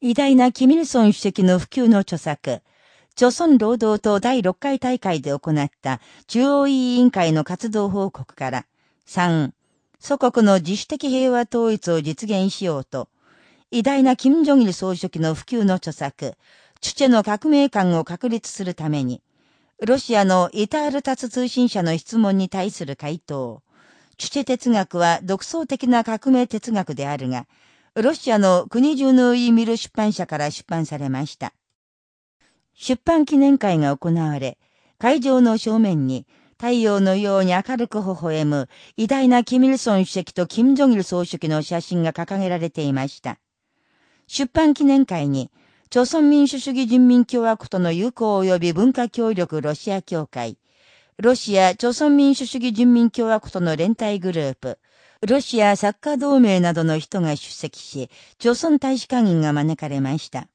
偉大なキミルソン主席の普及の著作、朝鮮労働党第6回大会で行った中央委員会の活動報告から、3、祖国の自主的平和統一を実現しようと、偉大な金正日総書記の普及の著作、チュチェの革命観を確立するために、ロシアのイタールタツ通信社の質問に対する回答、チュチェ哲学は独創的な革命哲学であるが、ロシアの国中のイミル出版社から出版されました。出版記念会が行われ、会場の正面に太陽のように明るく微笑む偉大なキミルソン主席とキム・ジョギル総書記の写真が掲げられていました。出版記念会に、朝鮮民主主義人民共和国との友好及び文化協力ロシア協会、ロシア朝鮮民主主義人民共和国との連帯グループ、ロシアサッカー同盟などの人が出席し、朝鮮大使館員が招かれました。